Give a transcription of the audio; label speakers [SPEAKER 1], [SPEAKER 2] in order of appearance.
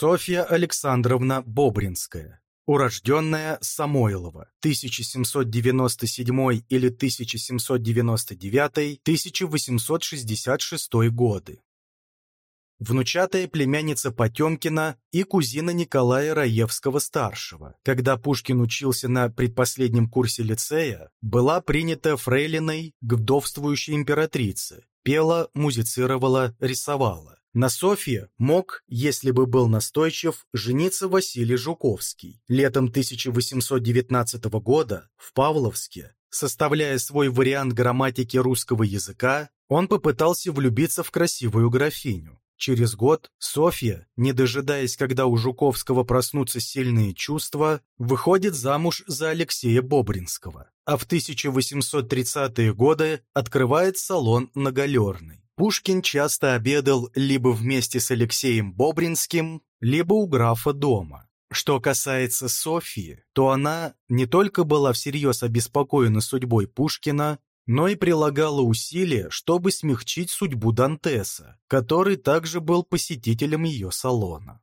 [SPEAKER 1] Софья Александровна Бобринская, урожденная Самойлова, 1797 или 1799-1866 годы. Внучатая племянница Потемкина и кузина Николая Раевского-старшего. Когда Пушкин учился на предпоследнем курсе лицея, была принята фрейлиной к вдовствующей императрице, пела, музицировала, рисовала. На Софье мог, если бы был настойчив, жениться Василий Жуковский. Летом 1819 года в Павловске, составляя свой вариант грамматики русского языка, он попытался влюбиться в красивую графиню. Через год Софья, не дожидаясь, когда у Жуковского проснутся сильные чувства, выходит замуж за Алексея Бобринского, а в 1830-е годы открывает салон на Галерной. Пушкин часто обедал либо вместе с Алексеем Бобринским, либо у графа дома. Что касается Софьи, то она не только была всерьез обеспокоена судьбой Пушкина, но и прилагала усилия, чтобы смягчить судьбу Дантеса, который также был посетителем ее салона.